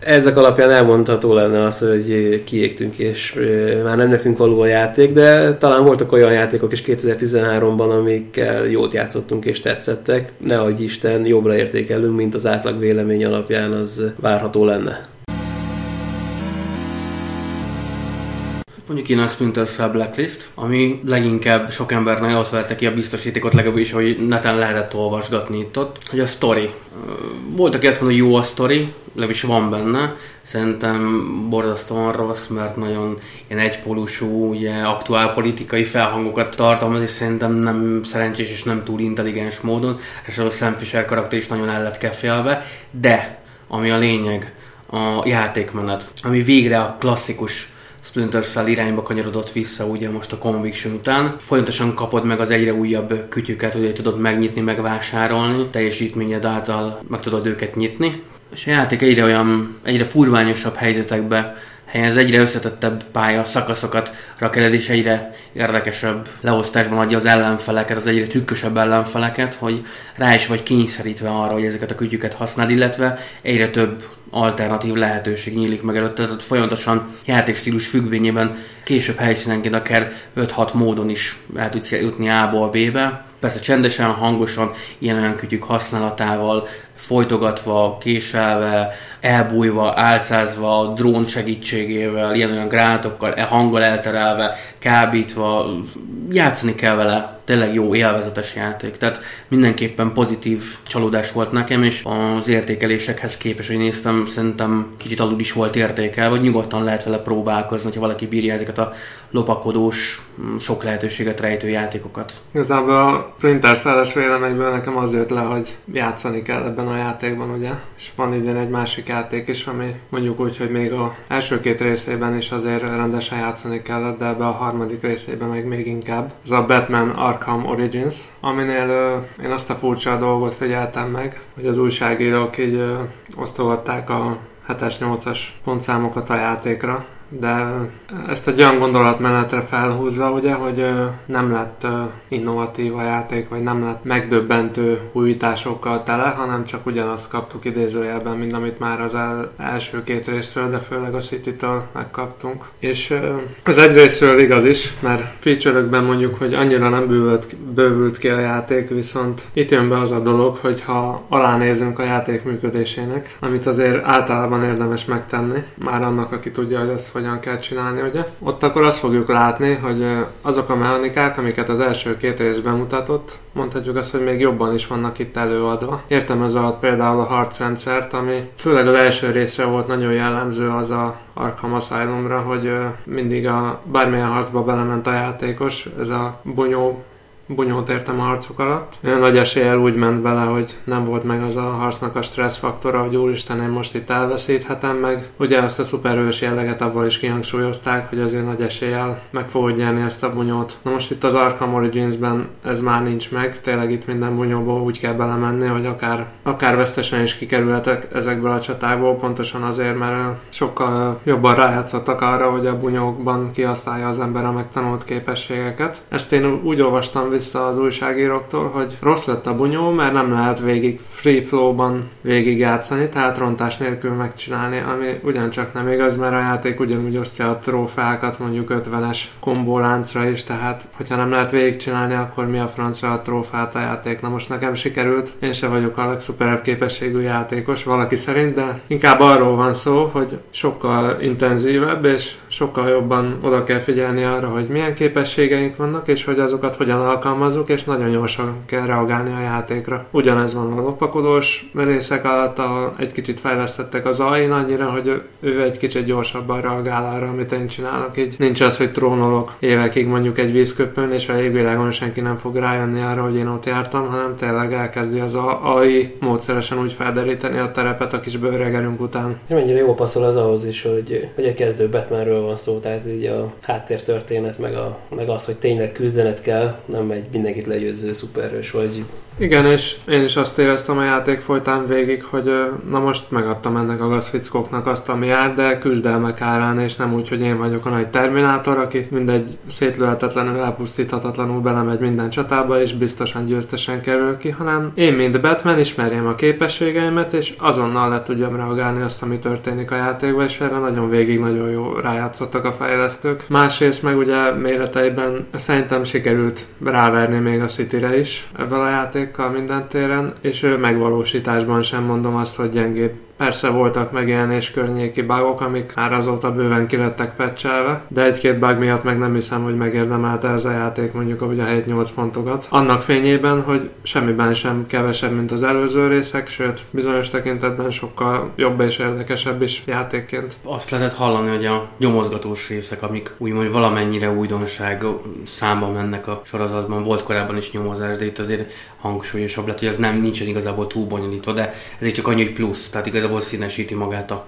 ezek alapján elmondható lenne az, hogy kiégtünk, és már nem nekünk való a játék, de talán voltak olyan játékok is 2013-ban, amikkel jót játszottunk és tetszettek. Nehogy Isten, jobbra értékelünk, mint az átlag vélemény alapján az várható lenne. Mondjuk én a Splinter Cell Blacklist, ami leginkább sok embernek ott verte ki a biztosítékot, legalábbis, hogy neten lehetett olvasgatni itt ott, hogy a story. Volt, aki azt mondja, hogy jó a story, legalábbis van benne, szerintem borzasztóan rossz, mert nagyon ilyen egypólusú, ugye, aktuál politikai felhangokat tartalmaz, és szerintem nem szerencsés és nem túl intelligens módon, és a Sam Fisher karakter is nagyon el lett kefélve, de ami a lényeg, a játékmenet, ami végre a klasszikus Splinter irányba kanyarodott vissza ugye most a Conviction után. Folyamatosan kapod meg az egyre újabb kütyüket, ugye tudod megnyitni, megvásárolni, teljesítményed által meg tudod őket nyitni. És a játék egyre olyan, egyre furványosabb helyzetekbe helyez, egyre összetettebb pálya szakaszokat rak el, és egyre érdekesebb leosztásban adja az ellenfeleket, az egyre trükkösebb ellenfeleket, hogy rá is vagy kényszerítve arra, hogy ezeket a kütyüket használd, illetve egyre több alternatív lehetőség nyílik meg előtte, tehát folyamatosan játékstílus függvényében később helyszínenként akár 5-6 módon is el tudsz jutni A-ból B-be. Persze csendesen, hangosan, ilyen-olyan kütyük használatával, folytogatva, késelve, elbújva, álcázva, drón segítségével, ilyen-olyan gránátokkal, e hanggal elterelve, kábítva, játszani kell vele, tényleg jó, élvezetes játék. Tehát mindenképpen pozitív csalódás volt nekem, és az értékelésekhez képest, hogy néztem, szerintem kicsit alul is volt értékel, vagy nyugodtan lehet vele próbálkozni, ha valaki bírja ezeket a lopakodós, sok lehetőséget rejtő játékokat. Igazából a Splinter véleményből nekem az jött le, hogy játszani kell ebben a játékban, ugye? És van idén egy másik játék is, ami mondjuk úgy, hogy még a első két részében is azért rendesen játszani kellett, de ebbe a harmadik részében meg még inkább. Ez a Batman Arkham Origins, aminél ö, én azt a furcsa dolgot figyeltem meg, hogy az újságírók így ö, osztogatták a 7-es, 8-as pontszámokat a játékra, de ezt egy olyan gondolatmenetre felhúzva, ugye, hogy nem lett innovatív a játék, vagy nem lett megdöbbentő újításokkal tele, hanem csak ugyanazt kaptuk idézőjelben, mint amit már az el, első két részről, de főleg a City-től megkaptunk. És ez egy részről igaz is, mert feature mondjuk, hogy annyira nem bővült, bővült ki a játék, viszont itt jön be az a dolog, hogy ha alánézünk a játék működésének, amit azért általában érdemes megtenni, már annak, aki tudja, hogy ez hogyan kell csinálni, ugye? Ott akkor azt fogjuk látni, hogy azok a mechanikák, amiket az első két részben mutatott, mondhatjuk azt, hogy még jobban is vannak itt előadva. Értem ez alatt például a harcrendszert, ami főleg az első részre volt nagyon jellemző az a Arkham Asylumra, hogy mindig a bármilyen harcba belement a játékos, ez a bunyó bunyót értem a harcok alatt. Nagy eséllyel úgy ment bele, hogy nem volt meg az a harcnak a stressz faktora, hogy úristen, én most itt elveszíthetem meg. Ugye ezt a szuperhős jelleget avval is kihangsúlyozták, hogy azért nagy eséllyel meg fogod nyerni ezt a bunyót. Na most itt az Arkham Origins-ben ez már nincs meg, tényleg itt minden bunyóból úgy kell belemenni, hogy akár, akár vesztesen is kikerülhetek ezekből a csatákból, pontosan azért, mert sokkal jobban rájátszottak arra, hogy a bunyókban kihasználja az ember a megtanult képességeket. Ezt én úgy olvastam vissza az újságíróktól, hogy rossz lett a bunyó, mert nem lehet végig free flow-ban végig játszani, tehát rontás nélkül megcsinálni, ami ugyancsak nem igaz, mert a játék ugyanúgy osztja a trófeákat mondjuk 50-es kombóláncra is, tehát hogyha nem lehet végigcsinálni, akkor mi a francra a trófát a játék. Na most nekem sikerült, én se vagyok a legszuperebb képességű játékos valaki szerint, de inkább arról van szó, hogy sokkal intenzívebb és sokkal jobban oda kell figyelni arra, hogy milyen képességeink vannak, és hogy azokat hogyan alkalmazzuk, és nagyon gyorsan kell reagálni a játékra. Ugyanez van a lopakodós részek alatt, a, egy kicsit fejlesztettek az AI annyira, hogy ő egy kicsit gyorsabban reagál arra, amit én csinálok. Így nincs az, hogy trónolok évekig mondjuk egy vízköpőn, és a égvilágon senki nem fog rájönni arra, hogy én ott jártam, hanem tényleg elkezdi az AI módszeresen úgy felderíteni a terepet a kis bőregerünk után. Mennyire jó passzol az ahhoz is, hogy, hogy a kezdő Batmanről van szó, tehát így a háttértörténet, meg, a, meg az, hogy tényleg küzdenet kell, nem egy mindenkit legyőző szuperhős, vagy Igen, és én is azt éreztem a játék folytán végig, hogy na most megadtam ennek a gazfickóknak azt, ami jár, de küzdelmek árán, és nem úgy, hogy én vagyok a nagy terminátor, aki mindegy szétlőhetetlenül, elpusztíthatatlanul belemegy minden csatába, és biztosan győztesen kerül ki, hanem én, mint Batman, ismerjem a képességeimet, és azonnal le tudjam reagálni azt, ami történik a játékban, és erre nagyon végig nagyon jó rájátszottak a fejlesztők. Másrészt meg ugye méreteiben szerintem sikerült ráverni még a City-re is ezzel a játékkal minden téren, és megvalósításban sem mondom azt, hogy gyengébb Persze voltak megjelenés környéki bugok, amik már azóta bőven kilettek pecselve, de egy-két bug miatt meg nem hiszem, hogy megérdemelte ez a játék mondjuk ahogy a 7-8 pontokat. Annak fényében, hogy semmiben sem kevesebb, mint az előző részek, sőt, bizonyos tekintetben sokkal jobb és érdekesebb is játékként. Azt lehetett hallani, hogy a nyomozgatós részek, amik úgymond valamennyire újdonság számba mennek a sorozatban, volt korábban is nyomozás, de itt azért hangsúlyosabb lett, hogy ez nem nincsen igazából túl bonyolítva, de ez csak annyi, hogy plusz, tehát igazából színesíti magát a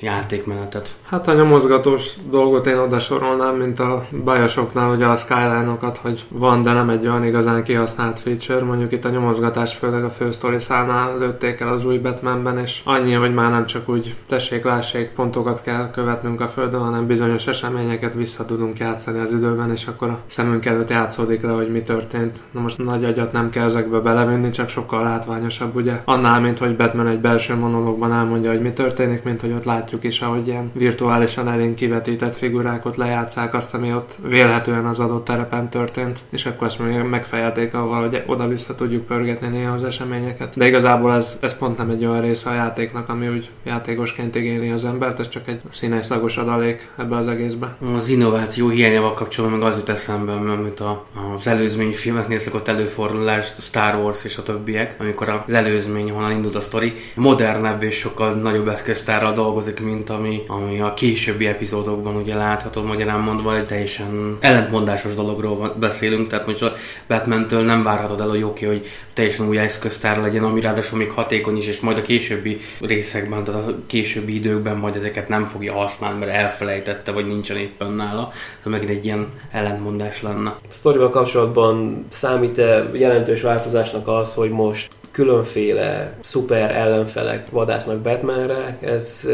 játékmenetet. Hát a nyomozgatós dolgot én oda sorolnám, mint a bajosoknál ugye a skyline-okat, hogy van, de nem egy olyan igazán kihasznált feature. Mondjuk itt a nyomozgatás főleg a fősztori szánál lőtték el az új Batmanben, és annyi, hogy már nem csak úgy tessék, lássék, pontokat kell követnünk a földön, hanem bizonyos eseményeket vissza tudunk játszani az időben, és akkor a szemünk előtt játszódik le, hogy mi történt. Na most nagy agyat nem kell ezekbe belevinni, csak sokkal látványosabb, ugye? Annál, mint hogy Batman egy belső monológban elmondja, hogy mi történik, mint hogy ott lát látjuk is, ahogy ilyen virtuálisan elénk kivetített figurákat lejátszák azt, ami ott vélhetően az adott terepen történt, és akkor ezt még megfejelték avval, hogy oda-vissza tudjuk pörgetni néha az eseményeket. De igazából ez, ez pont nem egy olyan része a játéknak, ami úgy játékosként igényli az embert, ez csak egy színes szagos adalék ebbe az egészbe. Az innováció hiányával kapcsolatban meg az jut eszembe, amit a, az előzmény filmeknél szokott előfordulás, Star Wars és a többiek, amikor az előzmény honnan indult a sztori, modernebb és sokkal nagyobb eszköztárral dolgozik, mint ami, ami a későbbi epizódokban ugye láthatod, magyarán mondva, hogy teljesen ellentmondásos dologról beszélünk, tehát most a Batman-től nem várhatod el, hogy oké, okay, hogy teljesen új eszköztár legyen, ami ráadásul még hatékony is, és majd a későbbi részekben, tehát a későbbi időkben majd ezeket nem fogja használni, mert elfelejtette, vagy nincsen éppen nála. Szóval megint egy ilyen ellentmondás lenne. A sztorival kapcsolatban számít-e jelentős változásnak az, hogy most különféle szuper ellenfelek vadásznak Batmanre, ez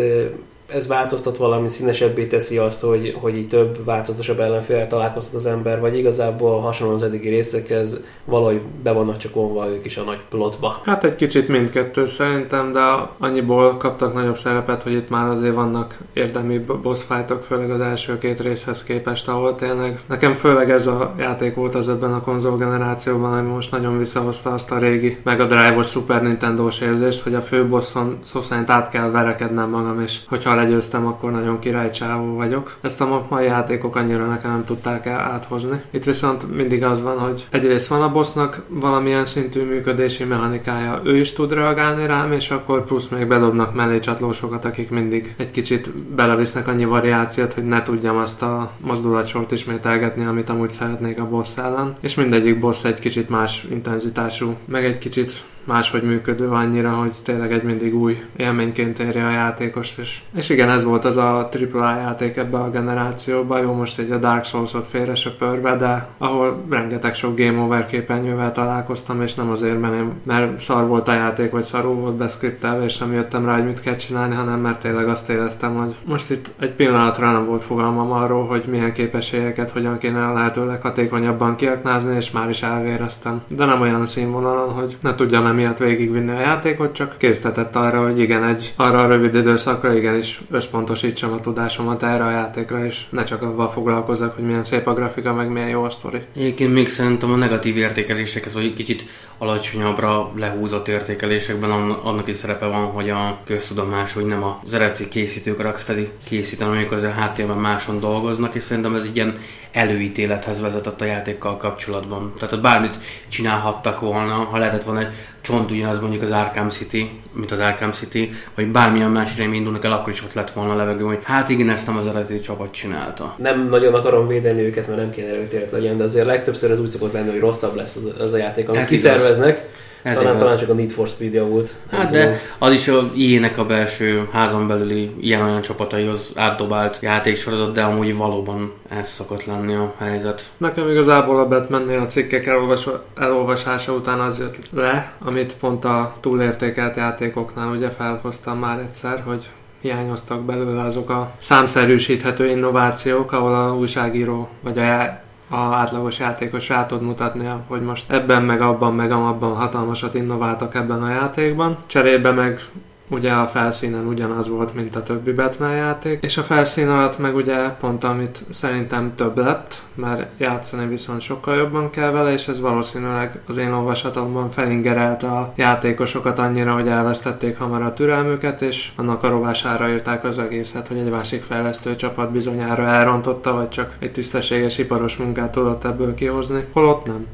ez változtat valami, színesebbé teszi azt, hogy, hogy így több változatosabb ellenfél találkoztat az ember, vagy igazából hasonló az eddigi részekhez valahogy be vannak csak vonva ők is a nagy plotba. Hát egy kicsit mindkettő szerintem, de annyiból kaptak nagyobb szerepet, hogy itt már azért vannak érdemi boss fightok, főleg az első két részhez képest, ahol tényleg nekem főleg ez a játék volt az ebben a konzol generációban, ami most nagyon visszahozta azt a régi Mega Drive-os Super Nintendo-s érzést, hogy a főbosson szó szerint át kell verekednem magam, és hogyha legyőztem, akkor nagyon királycsávó vagyok. Ezt a mai játékok annyira nekem nem tudták el áthozni. Itt viszont mindig az van, hogy egyrészt van a bossnak valamilyen szintű működési mechanikája, ő is tud reagálni rám, és akkor plusz még bedobnak mellé csatlósokat, akik mindig egy kicsit belevisznek annyi variációt, hogy ne tudjam azt a mozdulatsort ismételgetni, amit amúgy szeretnék a boss ellen. És mindegyik boss egy kicsit más intenzitású, meg egy kicsit máshogy működő annyira, hogy tényleg egy mindig új élményként érje a játékost. És, és igen, ez volt az a AAA játék ebbe a generációban. Jó, most egy a Dark Souls-ot félre söpörve, de ahol rengeteg sok Game Over képernyővel találkoztam, és nem azért, mert, én, mert szar volt a játék, vagy szarú volt beszkriptelve, és nem jöttem rá, hogy mit kell csinálni, hanem mert tényleg azt éreztem, hogy most itt egy pillanatra nem volt fogalmam arról, hogy milyen képességeket hogyan kéne lehetőleg hatékonyabban kiaknázni, és már is elvéreztem. De nem olyan színvonalon, hogy ne tudjam miatt végigvinni a játékot, csak késztetett arra, hogy igen, egy arra a rövid időszakra igenis összpontosítsam a tudásomat erre a játékra, és ne csak avval foglalkozzak, hogy milyen szép a grafika, meg milyen jó a sztori. Egyébként még szerintem a negatív értékelésekhez, vagy kicsit alacsonyabbra lehúzott értékelésekben annak is szerepe van, hogy a köztudomás, hogy nem az eredeti készítők, a Rocksteady készítenek, amik azért háttérben máson dolgoznak, és szerintem ez egy ilyen előítélethez vezetett a játékkal kapcsolatban. Tehát ott bármit csinálhattak volna, ha lehetett volna egy csont ugyanaz mondjuk az Arkham City, mint az Arkham City, vagy bármilyen más irányba indulnak el, akkor is ott lett volna a levegő, hogy hát igen, ezt nem az eredeti csapat csinálta. Nem nagyon akarom védeni őket, mert nem kéne előítélet legyen, de azért legtöbbször ez úgy szokott lenni, hogy rosszabb lesz az, az a játék, amit kiszerveznek. Ez talán, talán csak a Need for Speed volt. Hát tudom. de az is a ilyenek a belső házon belüli ilyen-olyan csapataihoz átdobált játéksorozat, de amúgy valóban ez szokott lenni a helyzet. Nekem igazából a Batman a cikkek elolvas- elolvasása után az jött le, amit pont a túlértékelt játékoknál ugye felhoztam már egyszer, hogy hiányoztak belőle azok a számszerűsíthető innovációk, ahol a újságíró vagy a, a átlagos játékos rá tud mutatni, hogy most ebben meg abban meg abban hatalmasat innováltak ebben a játékban. Cserébe meg ugye a felszínen ugyanaz volt, mint a többi Batman játék, és a felszín alatt meg ugye pont amit szerintem több lett, mert játszani viszont sokkal jobban kell vele, és ez valószínűleg az én olvasatomban felingerelte a játékosokat annyira, hogy elvesztették hamar a türelmüket, és annak a rovására írták az egészet, hogy egy másik fejlesztő csapat bizonyára elrontotta, vagy csak egy tisztességes iparos munkát tudott ebből kihozni, holott nem.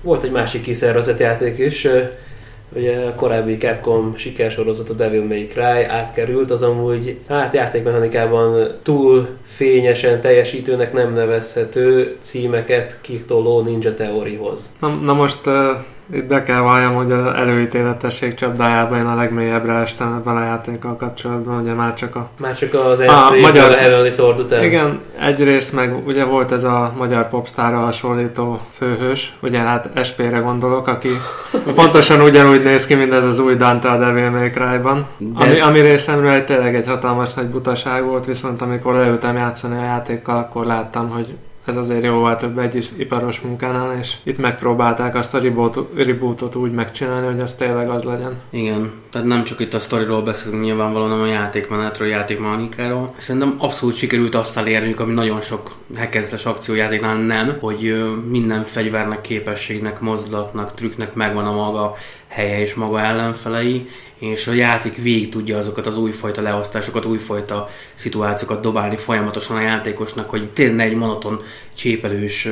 Volt egy másik kiszervezett játék is, ugye a korábbi Capcom sikersorozat a Devil May Cry átkerült, az amúgy hát játékmechanikában túl fényesen teljesítőnek nem nevezhető címeket kitoló Ninja Theoryhoz. Na, na most uh, itt be kell valljam, hogy az előítéletesség csapdájában én a legmélyebbre estem ebben a játékkal kapcsolatban, ugye már csak a... Már csak az első magyar- magyar... a Heavenly Sword után. Igen, egyrészt meg ugye volt ez a magyar popstára hasonlító főhős, ugye hát SP-re gondolok, aki pontosan ugyanúgy néz ki, mint ez az új Dante a Devil May Cry-ban. De- Ami, ami részemről egy tényleg egy hatalmas nagy butaság volt, viszont amikor leültem játszani a játékkal, akkor láttam, hogy ez azért jóval több egy iparos munkánál, és itt megpróbálták azt a reboot, rebootot úgy megcsinálni, hogy az tényleg az legyen. Igen, tehát nem csak itt a sztoriról beszélünk nyilvánvalóan, hanem a játékmenetről, játékmechanikáról. Szerintem abszolút sikerült azt elérniük, ami nagyon sok hackezdes akciójátéknál nem, hogy minden fegyvernek, képességnek, mozdulatnak, trükknek megvan a maga helye és maga ellenfelei, és a játék végig tudja azokat az újfajta leosztásokat, újfajta szituációkat dobálni folyamatosan a játékosnak, hogy tényleg egy monoton, csépelős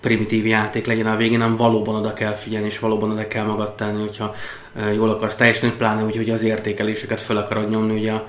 primitív játék legyen a végén, nem valóban oda kell figyelni, és valóban oda kell magad tenni, hogyha jól akarsz teljesíteni, pláne úgy, hogy az értékeléseket fel akarod nyomni ugye a,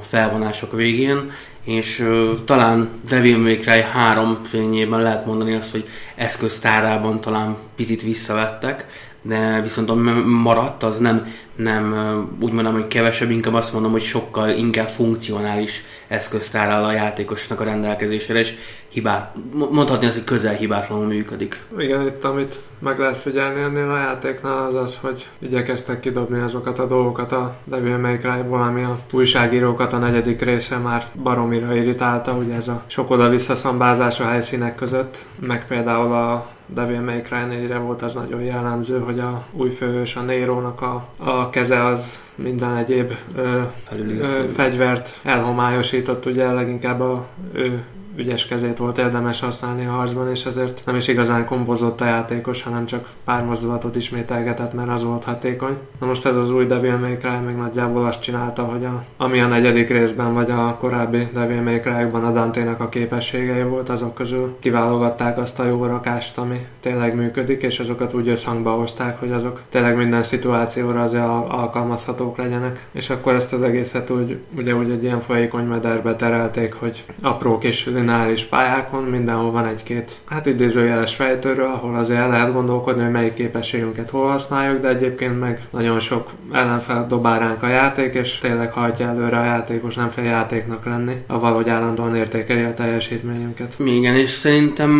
felvonások végén, és talán Devil May Cry 3 fényében lehet mondani azt, hogy eszköztárában talán picit visszavettek, de viszont ami maradt, az nem, nem úgy mondom, hogy kevesebb, inkább azt mondom, hogy sokkal inkább funkcionális eszköztár áll a játékosnak a rendelkezésére, és hibát, mondhatni azt, hogy közel hibátlanul működik. Igen, itt amit meg lehet figyelni ennél a játéknál az az, hogy igyekeztek kidobni azokat a dolgokat a Devil May Cry-ból, ami a újságírókat a negyedik része már baromira irritálta, ugye ez a sok oda-vissza szambázás a helyszínek között, meg például a Devil May Cry 4-re volt az nagyon jellemző, hogy a új főhős, a Nérónak a, a keze az minden egyéb ö, Felülírt. ö, fegyvert elhomályosított, ugye leginkább a ő ügyes kezét volt érdemes használni a harcban, és ezért nem is igazán kombozott a játékos, hanem csak pár mozdulatot ismételgetett, mert az volt hatékony. Na most ez az új Devil May Cry meg nagyjából azt csinálta, hogy a, ami a negyedik részben, vagy a korábbi Devil May Cry-ban a Dante-nak a képességei volt, azok közül kiválogatták azt a jó rakást, ami tényleg működik, és azokat úgy összhangba hozták, hogy azok tényleg minden szituációra azért al- alkalmazhatók legyenek. És akkor ezt az egészet úgy, ugye úgy egy ilyen folyékony mederbe terelték, hogy apró kis lineáris pályákon mindenhol van egy-két, hát idézőjeles fejtőről, ahol azért el lehet gondolkodni, hogy melyik képességünket hol használjuk, de egyébként meg nagyon sok ellenfel dobál ránk a játék, és tényleg hajtja előre a játékos, nem fél játéknak lenni, avval, hogy állandóan értékeli a teljesítményünket. Igen, és szerintem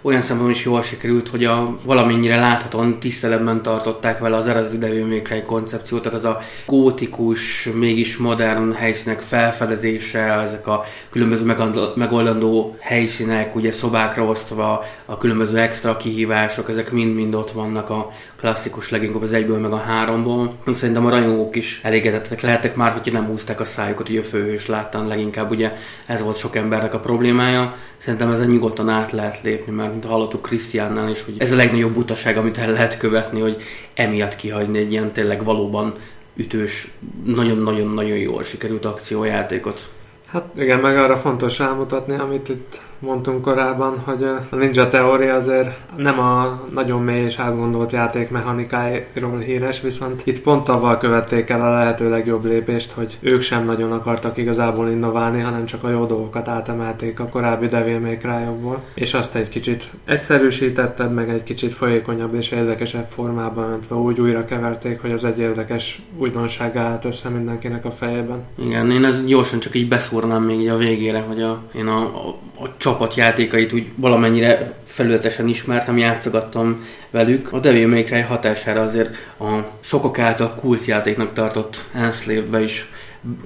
olyan szempontból is jól sikerült, hogy a valamennyire láthatóan tiszteletben tartották vele az eredeti Devil May Cry koncepciót, tehát az a gótikus, mégis modern helyszínek felfedezése, ezek a különböző megand- megoldandó helyszínek, ugye szobákra osztva, a különböző extra kihívások, ezek mind-mind ott vannak a klasszikus, leginkább az egyből meg a háromból. Szerintem a rajongók is elégedettek lehettek már, hogyha nem húzták a szájukat, ugye a főhős láttan leginkább, ugye ez volt sok embernek a problémája. Szerintem ezen nyugodtan át lehet lépni, mert mint hallottuk Krisztiánnál is, hogy ez a legnagyobb butaság, amit el lehet követni, hogy emiatt kihagyni egy ilyen tényleg valóban ütős, nagyon-nagyon-nagyon jól sikerült akciójátékot. Hát igen, meg arra fontos rámutatni, amit itt mondtunk korábban, hogy a Ninja Theory azért nem a nagyon mély és átgondolt játékmechanikáiról híres, viszont itt pont avval követték el a lehető legjobb lépést, hogy ők sem nagyon akartak igazából innoválni, hanem csak a jó dolgokat átemelték a korábbi Devil May Cry-okból, és azt egy kicsit egyszerűsítetted, meg egy kicsit folyékonyabb és érdekesebb formában mentve úgy újra keverték, hogy az egy érdekes újdonság állt össze mindenkinek a fejében. Igen, én ezt gyorsan csak így beszúrnám még a végére, hogy a, én a, a, a csapatjátékait úgy valamennyire felületesen ismertem, játszogattam velük. A Devil May Cry hatására azért a sokak által kultjátéknak tartott Enslave-be is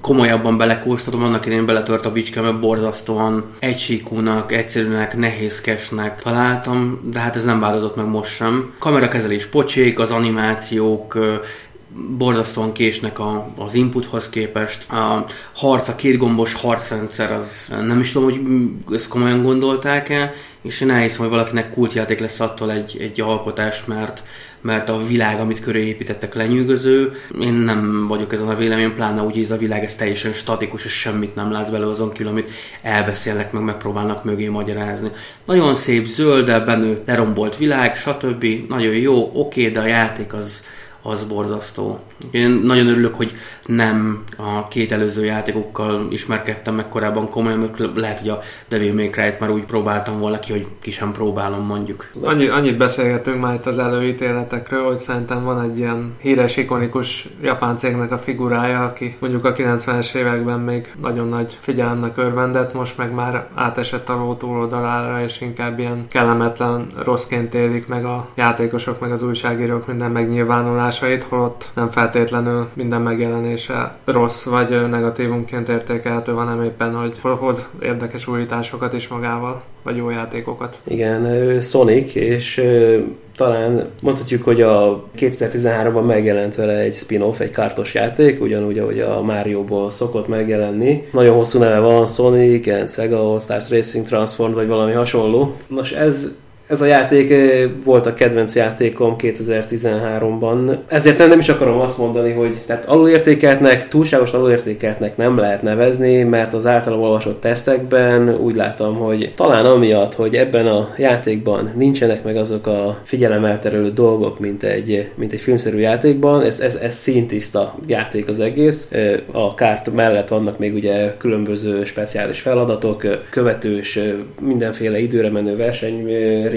komolyabban belekóstoltam, annak idején beletört a bicska, mert borzasztóan egysíkúnak, egyszerűnek, nehézkesnek találtam, de hát ez nem változott meg most sem. Kamerakezelés pocsék, az animációk borzasztóan késnek a, az inputhoz képest. A harc, a két gombos harcrendszer, az nem is tudom, hogy ezt komolyan gondolták-e, és én elhiszem, hogy valakinek kultjáték lesz attól egy, egy alkotás, mert, mert a világ, amit köré építettek lenyűgöző. Én nem vagyok ezen a vélemény, pláne úgy, hogy ez a világ ez teljesen statikus, és semmit nem látsz belőle azon kívül, amit elbeszélnek, meg megpróbálnak mögé magyarázni. Nagyon szép, zöld, benőtt, lerombolt világ, stb. Nagyon jó, oké, de a játék az, az borzasztó. Én nagyon örülök, hogy nem a két előző játékokkal ismerkedtem meg korábban komolyan, mert lehet, hogy a Devil May cry már úgy próbáltam volna ki, hogy ki sem próbálom mondjuk. Annyi, annyit beszélgetünk már itt az előítéletekről, hogy szerintem van egy ilyen híres, ikonikus japán cégnek a figurája, aki mondjuk a 90-es években még nagyon nagy figyelemnek örvendett, most meg már átesett a ló túloldalára, és inkább ilyen kellemetlen rosszként élik meg a játékosok, meg az újságírók minden megnyilvánulásait, holott nem feltétlenül minden megjelenése rossz vagy negatívumként értékelhető, hanem éppen, hogy hoz érdekes újításokat is magával, vagy jó játékokat. Igen, Sonic, és talán mondhatjuk, hogy a 2013-ban megjelent vele egy spin-off, egy kártos játék, ugyanúgy, ahogy a Mario-ból szokott megjelenni. Nagyon hosszú neve van, Sonic, and Sega All Stars Racing Transform, vagy valami hasonló. Nos, ez ez a játék volt a kedvenc játékom 2013-ban. Ezért nem, nem is akarom azt mondani, hogy tehát alulértékeltnek, túlságosan alulértékeltnek nem lehet nevezni, mert az általam olvasott tesztekben úgy látom, hogy talán amiatt, hogy ebben a játékban nincsenek meg azok a figyelemelterelő dolgok, mint egy, mint egy filmszerű játékban, ez, ez, ez színtiszta játék az egész. A kárt mellett vannak még ugye különböző speciális feladatok, követős, mindenféle időre menő verseny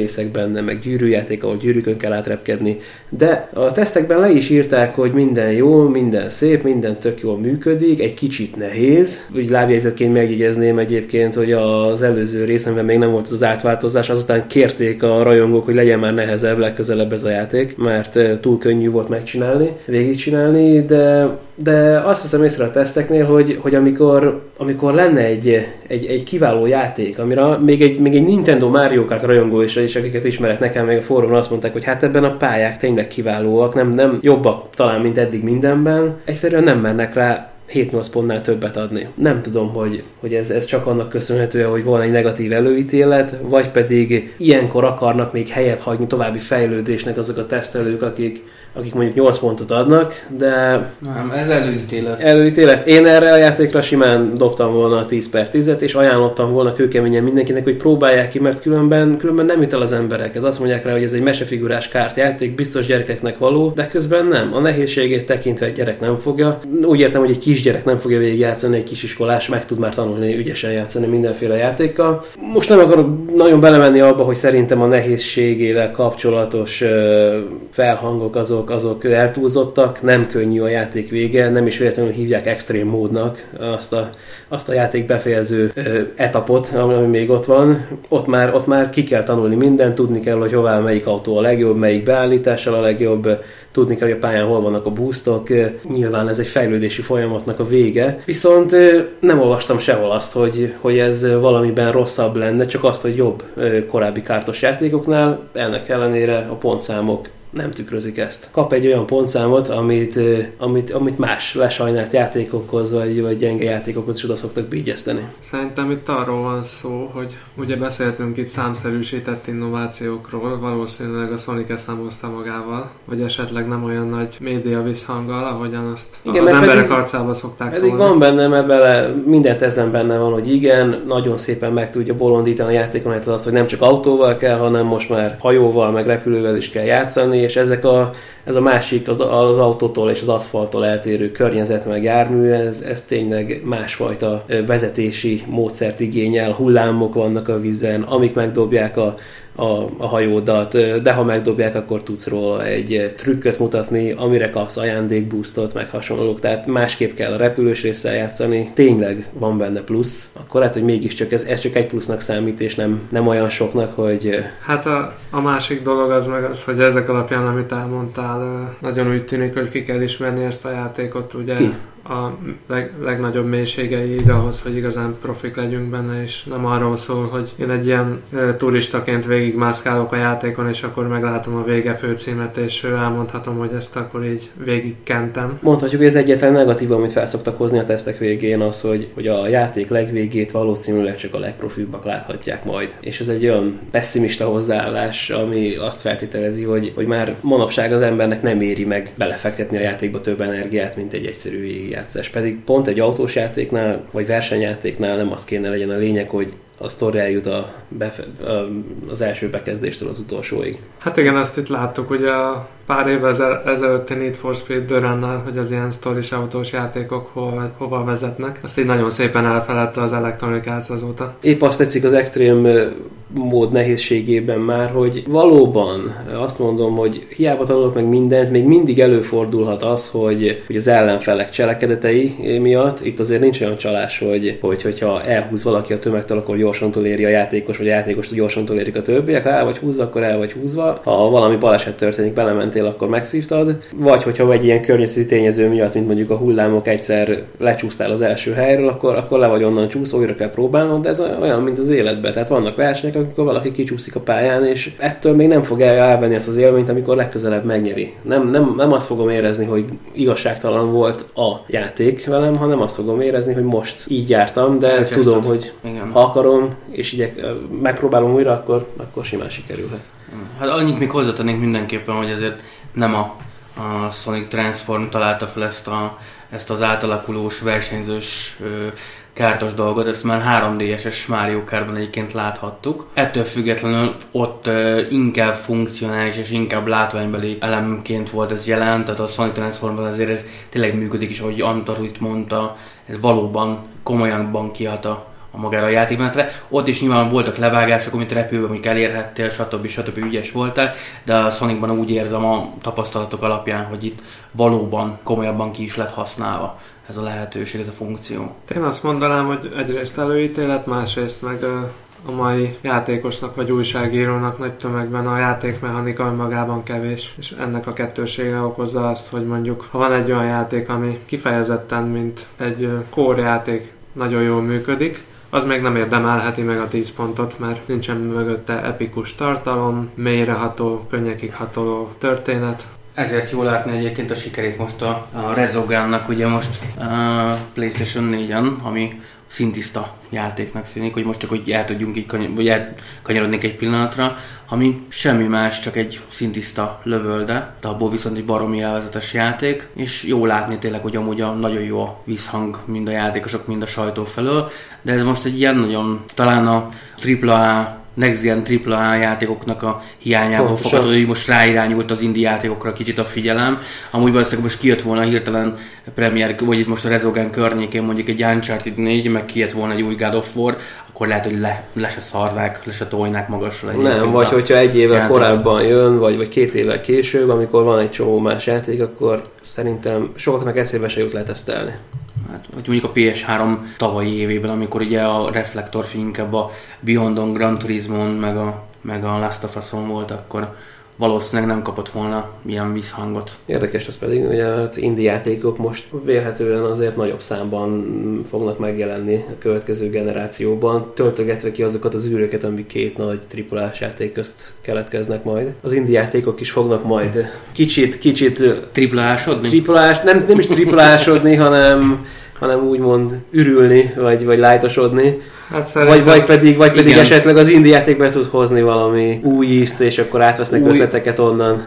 részek benne, meg gyűrűjáték, ahol gyűrűkön kell átrepkedni, de a tesztekben le is írták, hogy minden jó, minden szép, minden tök jól működik, egy kicsit nehéz. Úgy lábjegyzetként megjegyezném egyébként, hogy az előző részemben még nem volt az átváltozás, azután kérték a rajongók, hogy legyen már nehezebb legközelebb ez a játék, mert eh, túl könnyű volt megcsinálni, végigcsinálni, de de azt veszem észre a teszteknél, hogy, hogy amikor, amikor lenne egy, egy, egy kiváló játék, amire még egy, még egy Nintendo Mario Kart rajongó is, és akiket ismerek nekem, még a fórumon azt mondták, hogy hát ebben a pályák tényleg kiválóak, nem, nem jobbak talán, mint eddig mindenben, egyszerűen nem mennek rá 7-8 pontnál többet adni. Nem tudom, hogy, hogy ez, ez csak annak köszönhető, hogy van egy negatív előítélet, vagy pedig ilyenkor akarnak még helyet hagyni további fejlődésnek azok a tesztelők, akik, akik mondjuk 8 pontot adnak, de... Nem, ez előítélet. Előítélet. Én erre a játékra simán dobtam volna a 10 per 10-et, és ajánlottam volna kőkeményen mindenkinek, hogy próbálják ki, mert különben, különben nem jut el az emberek. Ez azt mondják rá, hogy ez egy mesefigurás kártjáték, biztos gyerekeknek való, de közben nem. A nehézségét tekintve egy gyerek nem fogja. Úgy értem, hogy egy kisgyerek nem fogja végigjátszani, egy kisiskolás meg tud már tanulni ügyesen játszani mindenféle játékkal. Most nem akarok nagyon belemenni abba, hogy szerintem a nehézségével kapcsolatos felhangok azok azok, azok eltúlzottak, nem könnyű a játék vége, nem is véletlenül hívják extrém módnak azt a, azt a játék befejező ö, etapot, ami még ott van. Ott már, ott már ki kell tanulni mindent, tudni kell, hogy hová melyik autó a legjobb, melyik beállítással a legjobb, tudni kell, hogy a pályán hol vannak a boostok. Nyilván ez egy fejlődési folyamatnak a vége. Viszont nem olvastam sehol azt, hogy, hogy ez valamiben rosszabb lenne, csak azt, hogy jobb korábbi kártos játékoknál. Ennek ellenére a pontszámok nem tükrözik ezt. Kap egy olyan pontszámot, amit, amit, amit más lesajnált játékokhoz, vagy, vagy gyenge játékokhoz is oda szoktak bígyeszteni. Szerintem itt arról van szó, hogy ugye beszéltünk itt számszerűsített innovációkról, valószínűleg a Sonic ezt nem hozta magával, vagy esetleg nem olyan nagy média visszhanggal, ahogyan azt igen, az emberek pedig, arcába szokták pedig tolni. van benne, mert bele mindent ezen benne van, hogy igen, nagyon szépen meg tudja bolondítani a játékon, az, hogy nem csak autóval kell, hanem most már hajóval, meg repülővel is kell játszani, és ezek a, ez a másik, az, az autótól és az aszfalttól eltérő környezet meg jármű, ez, ez tényleg másfajta vezetési módszert igényel, hullámok vannak a vízen, amik megdobják a, a, a hajódat, de ha megdobják, akkor tudsz róla egy trükköt mutatni, amire kapsz ajándékboostot, meg hasonlók, tehát másképp kell a repülős résszel játszani, tényleg van benne plusz, akkor lehet, hogy mégiscsak ez, ez csak egy plusznak számít, és nem, nem olyan soknak, hogy... Hát a, a másik dolog az meg az, hogy ezek alapján, amit elmondtál, nagyon úgy tűnik, hogy ki kell ismerni ezt a játékot, ugye? Ki? a leg, legnagyobb mélységeig ahhoz, hogy igazán profik legyünk benne, és nem arról szól, hogy én egy ilyen e, turistaként végigmászkálok a játékon, és akkor meglátom a vége főcímet, és elmondhatom, hogy ezt akkor így végigkentem. Mondhatjuk, hogy ez egyetlen negatív, amit felszoktak hozni a tesztek végén, az, hogy, hogy a játék legvégét valószínűleg csak a legprofibbak láthatják majd. És ez egy olyan pessimista hozzáállás, ami azt feltételezi, hogy, hogy már manapság az embernek nem éri meg belefektetni a játékba több energiát, mint egy egyszerű végigjátszás. Pedig pont egy autós játéknál, vagy versenyjátéknál nem az kéne legyen a lényeg, hogy a sztori eljut a befe- az első bekezdéstől az utolsóig. Hát igen, azt itt láttuk ugye a pár évvel ezelőtti Need for Speed Durannál, hogy az ilyen sztoris autós játékok hova, hova vezetnek. Azt így nagyon szépen elfeledte az Electronic Arts azóta. Épp azt tetszik az extrém mód nehézségében már, hogy valóban azt mondom, hogy hiába tanulok meg mindent, még mindig előfordulhat az, hogy, hogy az ellenfelek cselekedetei miatt, itt azért nincs olyan csalás, hogy, hogy hogyha elhúz valaki a tömegtől, akkor gyorsan toléri a játékos, vagy a játékos gyorsan tolérik a többiek, ha el vagy húzva, akkor el vagy húzva. Ha valami baleset történik, belementél, akkor megszívtad. Vagy hogyha egy ilyen környezeti tényező miatt, mint mondjuk a hullámok egyszer lecsúsztál az első helyről, akkor, akkor le vagy onnan csúsz, újra kell próbálnod, de ez olyan, mint az életben. Tehát vannak versenyek, amikor valaki kicsúszik a pályán, és ettől még nem fog elvenni azt az élményt, amikor legközelebb megnyeri. Nem, nem, nem azt fogom érezni, hogy igazságtalan volt a játék velem, hanem azt fogom érezni, hogy most így jártam, de Elkezdted. tudom, hogy Igen. ha akarom, és igyek, megpróbálom újra, akkor, akkor simán sikerülhet. Hát annyit még hozzátennénk mindenképpen, hogy ezért nem a, a Sonic Transform találta fel ezt, a, ezt az átalakulós, versenyzős kártos dolgot, ezt már 3D-es Mario Kartban egyébként láthattuk. Ettől függetlenül ott uh, inkább funkcionális és inkább látványbeli elemként volt ez jelent, tehát a Sonic Transformban azért ez tényleg működik, és ahogy Antar itt mondta, ez valóban komolyan kihat a, a magára a játékmenetre. Ott is nyilván voltak levágások, amit repülve mondjuk elérhettél, stb. stb. ügyes voltál, de a Sonicban úgy érzem a tapasztalatok alapján, hogy itt valóban komolyabban ki is lett használva ez a lehetőség, ez a funkció. Én azt mondanám, hogy egyrészt előítélet, másrészt meg a mai játékosnak vagy újságírónak nagy tömegben a játékmechanika önmagában kevés, és ennek a kettősége okozza azt, hogy mondjuk ha van egy olyan játék, ami kifejezetten, mint egy kórjáték nagyon jól működik, az még nem érdemelheti meg a 10 pontot, mert nincsen mögötte epikus tartalom, mélyreható, könnyekig hatoló történet, ezért jó látni egyébként a sikerét most a, a Rezogánnak, ugye most a PlayStation 4-en, ami szintiszta játéknak tűnik, hogy most csak hogy el tudjunk így kany- vagy elkanyarodnék egy pillanatra, ami semmi más, csak egy szintiszta lövölde, de abból viszont egy baromi elvezetes játék, és jó látni tényleg, hogy amúgy a nagyon jó a visszhang mind a játékosok, mind a sajtó felől, de ez most egy ilyen nagyon, talán a AAA Next Gen AAA játékoknak a hiányából fakad, hogy most ráirányult az indie játékokra kicsit a figyelem. Amúgy valószínűleg most kijött volna hirtelen Premier, vagy itt most a Rezogan környékén mondjuk egy Uncharted 4, meg kijött volna egy új God of War, akkor lehet, hogy le, le se szarvák, le se tojnák magasra. Nem, vagy hogyha egy évvel játék. korábban jön, vagy, vagy két évvel később, amikor van egy csomó más játék, akkor szerintem sokaknak eszébe se jut letesztelni hát, vagy mondjuk a PS3 tavalyi évében, amikor ugye a reflektor inkább a Beyond on Gran Turismo meg a, meg a Last of Us-on volt, akkor valószínűleg nem kapott volna ilyen visszhangot. Érdekes az pedig, hogy az indie játékok most vélhetően azért nagyobb számban fognak megjelenni a következő generációban, töltögetve ki azokat az űröket, amik két nagy triplás játék közt keletkeznek majd. Az indie játékok is fognak majd kicsit, kicsit Triplásodni? triplás, nem, nem is triplásodni, hanem hanem úgymond ürülni, vagy, vagy lájtosodni. Hát Vagy, vagy pedig, vagy pedig Igen. esetleg az indie játék be tud hozni valami új ízt, és akkor átvesznek Új- ötleteket onnan.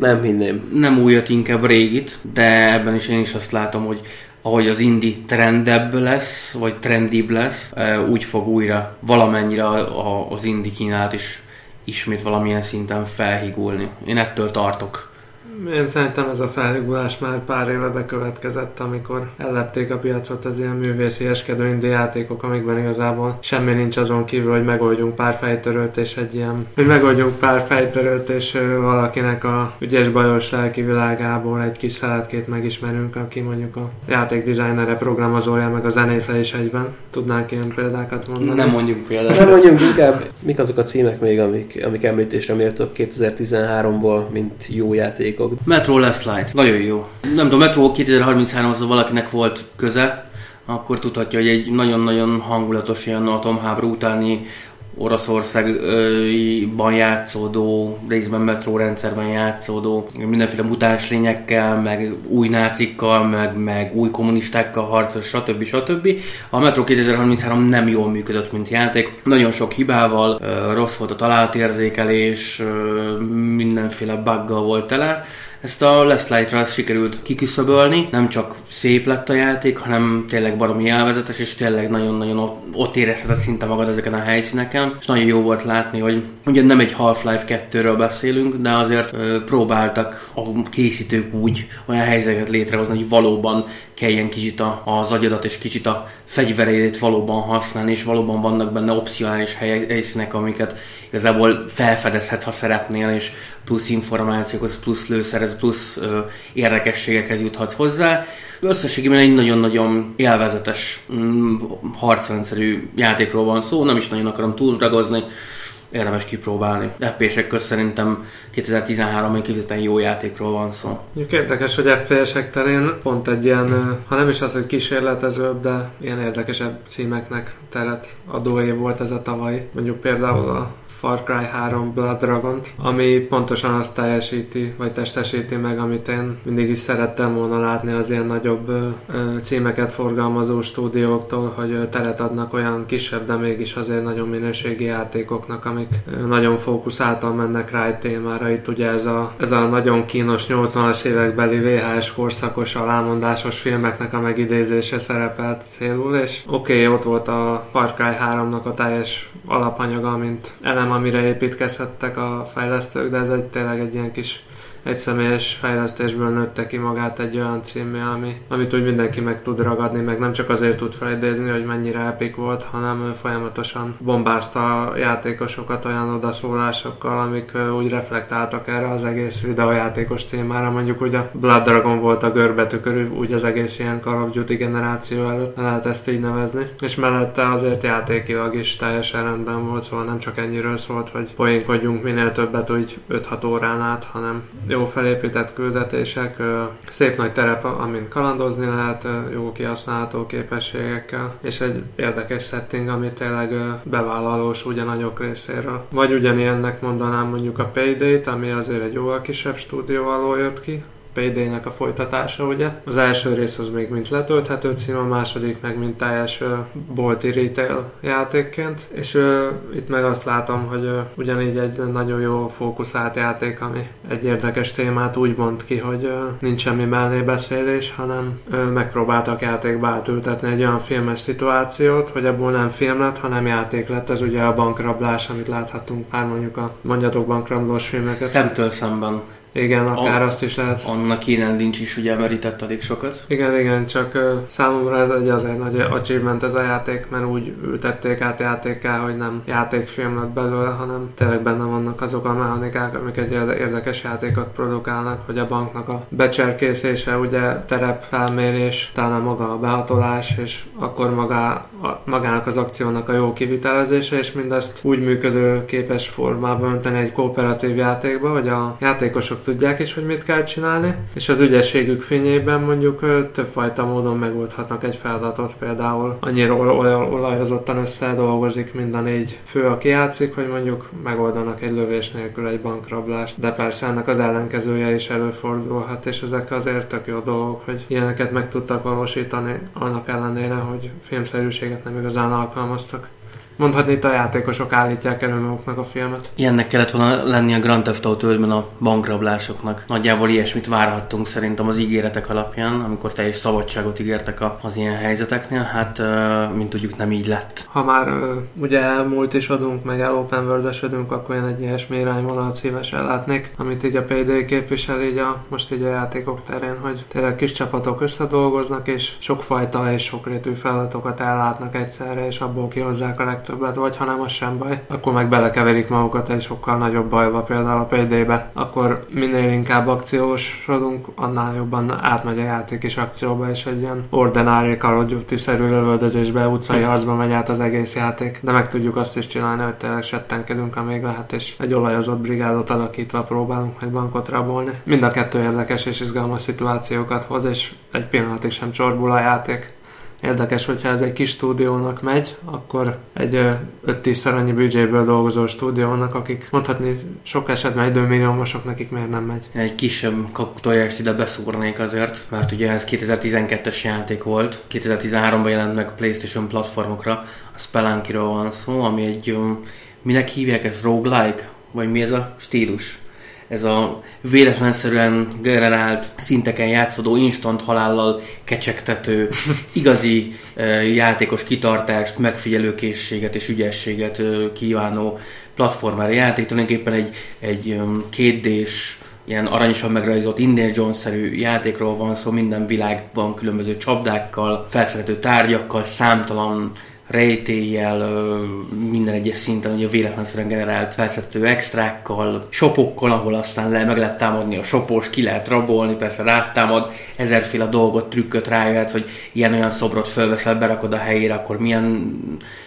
Nem hinném. Nem újat, inkább régit, de ebben is én is azt látom, hogy ahogy az indi trendebb lesz, vagy trendibb lesz, úgy fog újra valamennyire az indi kínálat is ismét valamilyen szinten felhigulni. Én ettől tartok. Én szerintem ez a felhigulás már pár éve bekövetkezett, amikor ellepték a piacot az ilyen művészieskedő indie játékok, amikben igazából semmi nincs azon kívül, hogy megoldjunk pár fejtörőt, és egy ilyen, hogy megoldjunk pár fejtörőt, és valakinek a ügyes bajos lelki világából egy kis szeletkét megismerünk, aki mondjuk a játék designere, programozója, meg a zenésze is egyben. Tudnánk ilyen példákat mondani? Nem mondjuk Nem például. mondjunk inkább, mik azok a címek még, amik, amik említésre méltók 2013-ból, mint jó játékok. Metro Last Light. Nagyon jó. Nem tudom, Metro 2033-hoz ha valakinek volt köze, akkor tudhatja, hogy egy nagyon-nagyon hangulatos ilyen atomháború utáni Oroszországban játszódó, részben metró rendszerben játszódó, mindenféle mutáns lényekkel, meg új nácikkal, meg, meg új kommunistákkal harcos, stb. stb. A Metro 2033 nem jól működött, mint játék. Nagyon sok hibával, rossz volt a talált érzékelés, ö, mindenféle buggal volt tele. Ezt a Last Light-ra sikerült kiküszöbölni, nem csak szép lett a játék, hanem tényleg baromi élvezetes, és tényleg nagyon-nagyon ott, ott érezheted szinte magad ezeken a helyszíneken, és nagyon jó volt látni, hogy ugye nem egy Half-Life 2-ről beszélünk, de azért ö, próbáltak a készítők úgy olyan helyzeteket létrehozni, hogy valóban kelljen kicsit az agyadat és kicsit a fegyverét valóban használni, és valóban vannak benne opcionális hely, helyszínek, amiket igazából felfedezhetsz, ha szeretnél, és plusz információkhoz, plusz lőszerhez, plusz ö, érdekességekhez juthatsz hozzá. Összességében egy nagyon-nagyon élvezetes, mm, harcrendszerű játékról van szó, nem is nagyon akarom túlragozni, érdemes kipróbálni. FPS-ek közt szerintem 2013-ban kifejezetten jó játékról van szó. Érdekes, hogy FPS-ek terén pont egy ilyen, ha nem is az, hogy kísérletezőbb, de ilyen érdekesebb címeknek teret adó év volt ez a tavaly. Mondjuk például a Far Cry 3 Blood dragon ami pontosan azt teljesíti, vagy testesíti meg, amit én mindig is szerettem volna látni az ilyen nagyobb ö, címeket forgalmazó stúdióktól, hogy teret adnak olyan kisebb, de mégis azért nagyon minőségi játékoknak, amik nagyon fókuszáltan mennek rá egy témára. Itt ugye ez a, ez a nagyon kínos 80-as évekbeli VHS korszakos alámondásos filmeknek a megidézése szerepelt célul, és oké, okay, ott volt a Far Cry 3-nak a teljes alapanyaga, mint elem, amire építkezhettek a fejlesztők, de ez egy tényleg egy ilyen kis egyszemélyes fejlesztésből nőtte ki magát egy olyan című, ami, amit úgy mindenki meg tud ragadni, meg nem csak azért tud felidézni, hogy mennyire epik volt, hanem folyamatosan bombázta a játékosokat olyan odaszólásokkal, amik úgy reflektáltak erre az egész videójátékos témára. Mondjuk ugye a Blood Dragon volt a görbetű körül, úgy az egész ilyen Call of Duty generáció előtt, lehet ezt így nevezni. És mellette azért játékilag is teljesen rendben volt, szóval nem csak ennyiről szólt, hogy poénkodjunk minél többet úgy 5-6 órán át, hanem jó felépített küldetések, szép nagy terep, amin kalandozni lehet, jó kihasználható képességekkel, és egy érdekes setting, ami tényleg bevállalós ugye nagyok részéről. Vagy ugyanilyennek mondanám mondjuk a Payday-t, ami azért egy jóval kisebb stúdió jött ki, Payday-nek a folytatása, ugye? Az első rész az még mint letölthető cím, a második meg mint teljes ö, bolti retail játékként, és itt meg azt látom, hogy ugyanígy egy nagyon jó fókuszált játék, ami egy érdekes témát úgy mond ki, hogy nincs semmi mellé beszélés, hanem megpróbáltak játékba átültetni egy olyan filmes szituációt, hogy ebből nem film lett, hanem játék lett, ez ugye a bankrablás, amit láthattunk már mondjuk a mondjatok bankrablós filmeket. Szemtől szemben. Igen, akár a, azt is lehet. Annak Ian Lynch is ugye merített elég sokat. Igen, igen, csak uh, számomra ez egy azért nagy achievement ez a játék, mert úgy ültették át játékká, hogy nem játékfilm lett belőle, hanem tényleg benne vannak azok a mechanikák, amik egy érdekes játékot produkálnak, hogy a banknak a becserkészése, ugye terepfelmérés, talán maga a behatolás, és akkor maga, a, magának az akciónak a jó kivitelezése, és mindezt úgy működő képes formában önteni egy kooperatív játékba, hogy a játékosok tudják is, hogy mit kell csinálni, és az ügyességük fényében mondjuk többfajta módon megoldhatnak egy feladatot, például annyira olajozottan összedolgozik mind a négy fő, aki játszik, hogy mondjuk megoldanak egy lövés nélkül egy bankrablást, de persze ennek az ellenkezője is előfordulhat, és ezek azért tök jó dolgok, hogy ilyeneket meg tudtak valósítani, annak ellenére, hogy filmszerűséget nem igazán alkalmaztak. Mondhatni itt a játékosok állítják elő maguknak a filmet. Ilyennek kellett volna lenni a Grand Theft Auto 5 a bankrablásoknak. Nagyjából ilyesmit várhattunk szerintem az ígéretek alapján, amikor teljes szabadságot ígértek az ilyen helyzeteknél. Hát, mint tudjuk, nem így lett. Ha már ugye elmúlt is adunk, meg el open world akkor én egy ilyesmi irányvonalat szívesen látnék, amit így a PD képvisel így a, most így a játékok terén, hogy tényleg kis csapatok összedolgoznak, és sokfajta és sokrétű feladatokat ellátnak egyszerre, és abból kihozzák a legtöbbet, vagy ha nem, az sem baj. Akkor meg belekeverik magukat egy sokkal nagyobb bajba, például a PD-be. Akkor minél inkább akciósodunk, annál jobban átmegy a játék is akcióba, és egy ilyen ordinári Call of Duty-szerű lövöldözésbe, utcai harcba megy át az egész játék. De meg tudjuk azt is csinálni, hogy tényleg settenkedünk, amíg lehet, és egy olajozott brigádot alakítva próbálunk egy bankot rabolni. Mind a kettő érdekes és izgalmas szituációkat hoz, és egy pillanatig sem csorbul a játék. Érdekes, hogyha ez egy kis stúdiónak megy, akkor egy 5-10-szer annyi büdzséből dolgozó stúdiónak, akik mondhatni sok esetben időmilliómosok, nekik miért nem megy. Egy kisebb kakutojást ide beszúrnék azért, mert ugye ez 2012-es játék volt, 2013-ban jelent meg a PlayStation platformokra, a Spelunky-ról van szó, ami egy, minek hívják ez, roguelike? Vagy mi ez a stílus? Ez a véletlenszerűen generált szinteken játszódó instant halállal kecsegtető, igazi játékos kitartást, megfigyelőkészséget és ügyességet kívánó platformára játék. Tulajdonképpen egy, egy kétdés ilyen aranyosan megrajzolt Indiana Jones-szerű játékról van szó, minden világban különböző csapdákkal, felszerető tárgyakkal, számtalan rejtéllyel, minden egyes szinten ugye véletlenszerűen generált felszedő extrákkal, shopokkal, ahol aztán le, meg lehet támadni a shopos, ki lehet rabolni, persze rátámad, ezerféle dolgot, trükköt rájöhetsz, hogy ilyen-olyan szobrot fölveszel, berakod a helyére, akkor milyen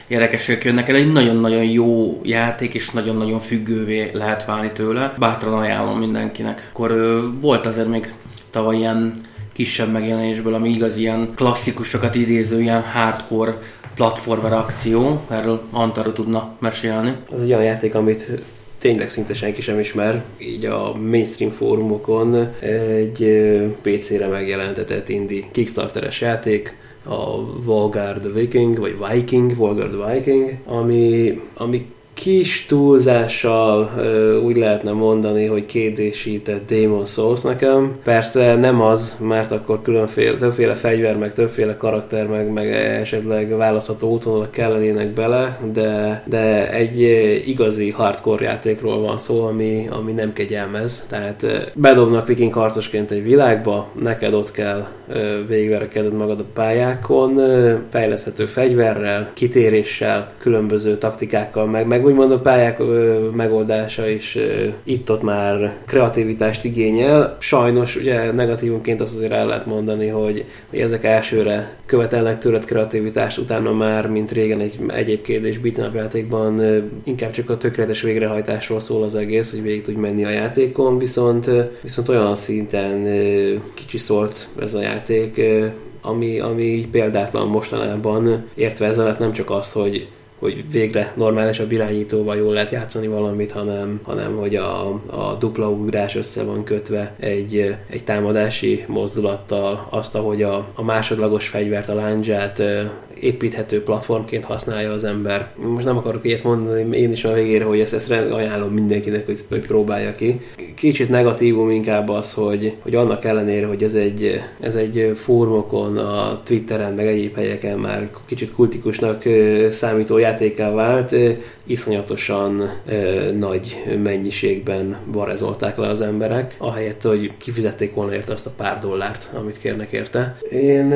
érdekesek jönnek el. Egy nagyon-nagyon jó játék, és nagyon-nagyon függővé lehet válni tőle. Bátran ajánlom mindenkinek. Akkor volt azért még tavaly ilyen kisebb megjelenésből, ami igaz ilyen klasszikusokat idéző, ilyen hardcore platformer akció, erről Antara tudna mesélni. Az egy olyan játék, amit tényleg szinte senki sem ismer, így a mainstream fórumokon egy PC-re megjelentetett indie Kickstarteres játék, a Volgar the Viking, vagy Viking, Volgar the Viking, ami, ami kis túlzással úgy lehetne mondani, hogy kétésített Demon Souls nekem. Persze nem az, mert akkor különféle, többféle fegyver, meg többféle karakter, meg, meg esetleg választható útvonalak kellenének bele, de, de egy igazi hardcore játékról van szó, ami, ami nem kegyelmez. Tehát bedobnak viking harcosként egy világba, neked ott kell végigverekedned magad a pályákon, fejleszthető fegyverrel, kitéréssel, különböző taktikákkal, meg, meg úgymond a pályák megoldása is itt-ott már kreativitást igényel. Sajnos ugye negatívunként azt azért el lehet mondani, hogy, ezek elsőre követelnek tőled kreativitást, utána már, mint régen egy egyéb kérdés beat'em játékban inkább csak a tökéletes végrehajtásról szól az egész, hogy végig tudj menni a játékon, viszont, viszont olyan szinten kicsi szólt ez a játék, ö, ami, ami példátlan mostanában, értve ezzel nem csak az, hogy hogy végre normálisabb irányítóval jól lehet játszani valamit, hanem, hanem hogy a, a dupla ugrás össze van kötve egy, egy támadási mozdulattal, azt, ahogy a, a másodlagos fegyvert, a láncsát építhető platformként használja az ember. Most nem akarok ilyet mondani én is a végére, hogy ezt, ezt ajánlom mindenkinek, hogy, hogy próbálja ki. Kicsit negatívum inkább az, hogy, hogy annak ellenére, hogy ez egy, ez egy fórumokon, a Twitteren, meg egyéb helyeken már kicsit kultikusnak számító játéká vált, iszonyatosan nagy mennyiségben barezolták le az emberek, ahelyett, hogy kifizették volna érte azt a pár dollárt, amit kérnek érte. Én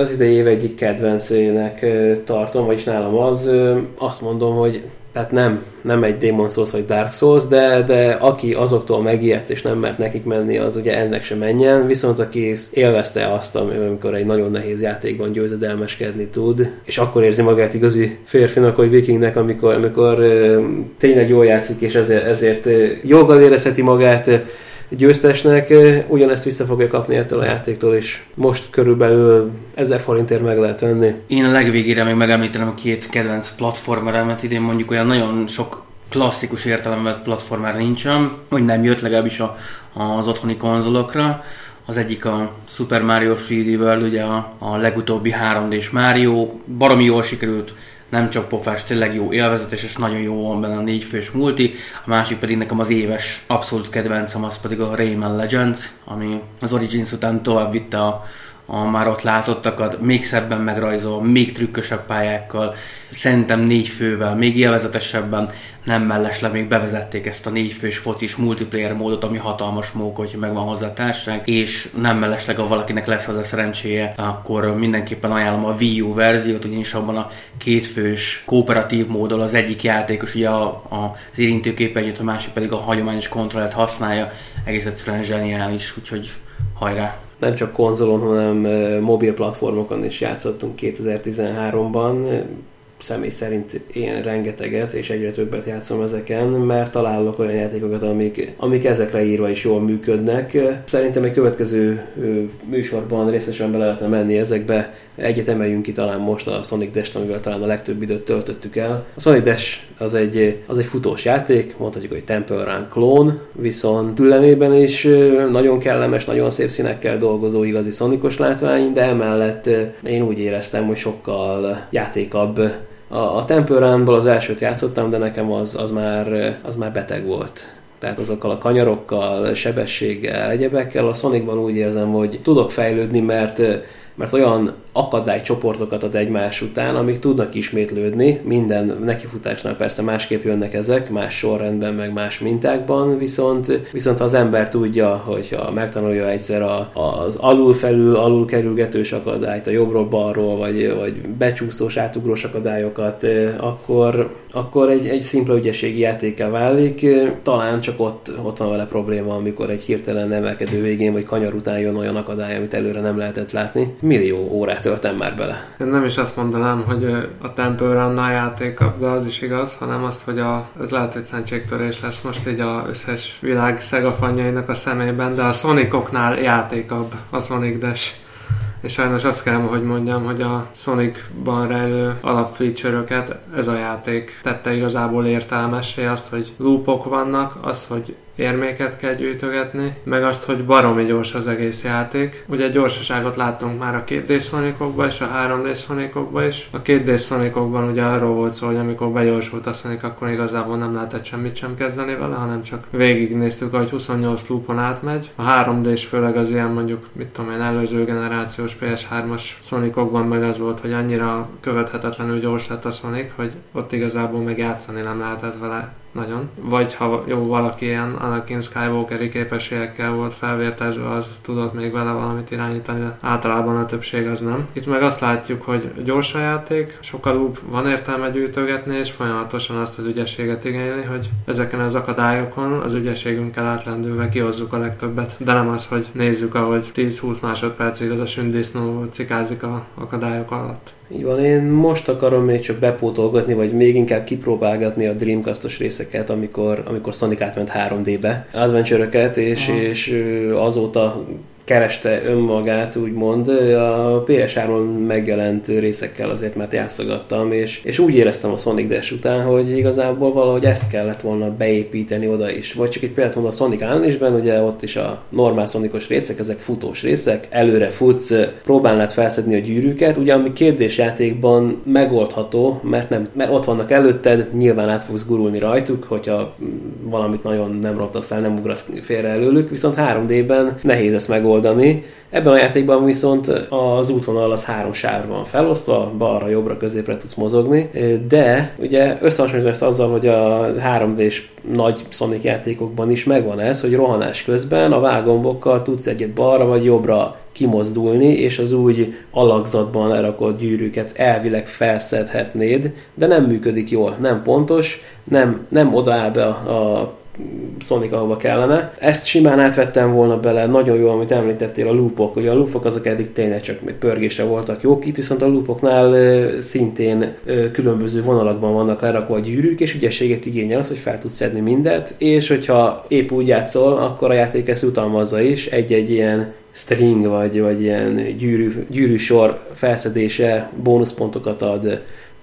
az idei év egyik kedvencének tartom, vagyis nálam az, azt mondom, hogy tehát nem, nem egy Demon Souls vagy Dark Souls, de, de aki azoktól megijedt és nem mert nekik menni, az ugye ennek sem menjen, viszont aki élvezte azt, amikor egy nagyon nehéz játékban győzedelmeskedni tud, és akkor érzi magát igazi férfinak, vagy vikingnek, amikor, amikor tényleg jól játszik, és ezért, ezért joggal érezheti magát, győztesnek ugyanezt vissza fogja kapni ettől a játéktól, és most körülbelül 1000 forintért meg lehet venni. Én a legvégére még megemlítenem a két kedvenc platformeremet, idén mondjuk olyan nagyon sok klasszikus értelemben platformer nincsen, hogy nem jött legalábbis a, az otthoni konzolokra. Az egyik a Super Mario 3D World, ugye a, a legutóbbi 3D-s Mario, baromi jól sikerült nem csak pofás, tényleg jó élvezetes, és nagyon jó van benne a négy fős multi, a másik pedig nekem az éves abszolút kedvencem, az pedig a Rayman Legends, ami az Origins után tovább vitte a, a már ott látottakat, még szebben megrajzolva, még trükkösebb pályákkal, szerintem négy fővel, még élvezetesebben, nem mellesleg még bevezették ezt a négyfős focis multiplayer módot, ami hatalmas mók, hogyha megvan hozzá a társaság, és nem mellesleg, ha valakinek lesz hozzá szerencséje, akkor mindenképpen ajánlom a Wii U verziót, ugyanis abban a kétfős kooperatív módon az egyik játékos ugye a, a, az érintőképernyőt, a másik pedig a hagyományos kontrollert használja, egész egyszerűen zseniális, úgyhogy hajrá! nem csak konzolon, hanem mobil platformokon is játszottunk 2013-ban személy szerint én rengeteget és egyre többet játszom ezeken, mert találok olyan játékokat, amik, amik ezekre írva is jól működnek. Szerintem egy következő műsorban részesen bele lehetne menni ezekbe. Egyet emeljünk ki talán most a Sonic Dash-t, amivel talán a legtöbb időt töltöttük el. A Sonic Dash az egy, az egy futós játék, mondhatjuk, hogy Temple Run klón, viszont tülemében is nagyon kellemes, nagyon szép színekkel dolgozó igazi szonikos látvány, de emellett én úgy éreztem, hogy sokkal játékabb a, a Temple az elsőt játszottam, de nekem az, az, már, az már beteg volt. Tehát azokkal a kanyarokkal, sebességgel, egyebekkel. A Sonicban úgy érzem, hogy tudok fejlődni, mert mert olyan akadálycsoportokat ad egymás után, amik tudnak ismétlődni, minden nekifutásnál persze másképp jönnek ezek, más sorrendben, meg más mintákban, viszont, viszont az ember tudja, hogyha megtanulja egyszer a, az alul-felül, alul-kerülgetős akadályt, a jobbról-balról, vagy, vagy becsúszós, átugrós akadályokat, akkor, akkor egy, egy szimpla ügyességi játéká válik. Talán csak ott, ott van vele probléma, amikor egy hirtelen emelkedő végén, vagy kanyar után jön olyan akadály, amit előre nem lehetett látni millió órát töltem már bele. Én nem is azt mondanám, hogy a Temple Run a játék, de az is igaz, hanem azt, hogy a, ez lehet, hogy szentségtörés lesz most így az összes világ szegafanjainak a szemében, de a Sonicoknál játékabb a Sonic Dash. És sajnos azt kell, hogy mondjam, hogy a Sonicban rejlő alapfeature-öket ez a játék tette igazából értelmessé azt, hogy loopok vannak, azt, hogy érméket kell gyűjtögetni, meg azt, hogy baromi gyors az egész játék. Ugye gyorsaságot láttunk már a 2D Sonicokban és a 3D Sonicokban is. A 2D Sonicokban ugye arról volt szó, hogy amikor begyorsult a Sonic, akkor igazából nem lehetett semmit sem kezdeni vele, hanem csak végignéztük, hogy 28 loopon átmegy. A 3D és főleg az ilyen mondjuk, mit tudom én, előző generációs PS3-as Sonicokban meg az volt, hogy annyira követhetetlenül gyors lett a Sonic, hogy ott igazából meg játszani nem lehetett vele nagyon. Vagy ha jó valaki ilyen Anakin Skywalkeri képességekkel volt felvértezve, az tudott még vele valamit irányítani, de általában a többség az nem. Itt meg azt látjuk, hogy gyors a játék, sokkal loop van értelme gyűjtögetni, és folyamatosan azt az ügyességet igényli, hogy ezeken az akadályokon az ügyességünkkel átlendülve kihozzuk a legtöbbet. De nem az, hogy nézzük, ahogy 10-20 másodpercig az a sündisznó cikázik a akadályok alatt. Így van, én most akarom még csak bepótolgatni, vagy még inkább kipróbálgatni a Dreamcast-os részeket, amikor, amikor Sonic átment 3D-be, adventure és, és azóta kereste önmagát, úgymond. A PS3-on megjelent részekkel azért mert játszogattam, és, és úgy éreztem a Sonic Dash után, hogy igazából valahogy ezt kellett volna beépíteni oda is. Vagy csak egy példát mondom a Sonic Unleashed-ben, ugye ott is a normál Sonicos részek, ezek futós részek, előre futsz, próbálnád felszedni a gyűrűket, ugye ami kérdésjátékban megoldható, mert, nem, mert ott vannak előtted, nyilván át fogsz gurulni rajtuk, hogyha valamit nagyon nem rottasz el, nem ugrasz félre előlük, viszont 3D-ben nehéz ezt megoldani. Ebben a játékban viszont az útvonal az három sávra van felosztva, balra, jobbra, középre tudsz mozogni, de ugye összehasonlítva ezt azzal, hogy a 3D-s nagy Sonic játékokban is megvan ez, hogy rohanás közben a vágombokkal tudsz egyet balra vagy jobbra kimozdulni, és az úgy alakzatban lerakott gyűrűket elvileg felszedhetnéd, de nem működik jól, nem pontos, nem, nem odaáll be a, a Sonic ahova kellene. Ezt simán átvettem volna bele, nagyon jó, amit említettél, a loopok. Ugye a loopok azok eddig tényleg csak még pörgésre voltak jók, itt viszont a loopoknál szintén különböző vonalakban vannak lerakva a gyűrűk, és ügyességet igényel az, hogy fel tudsz szedni mindet, és hogyha épp úgy játszol, akkor a játék ezt utalmazza is, egy-egy ilyen string vagy, vagy ilyen gyűrű, gyűrűsor felszedése bónuszpontokat ad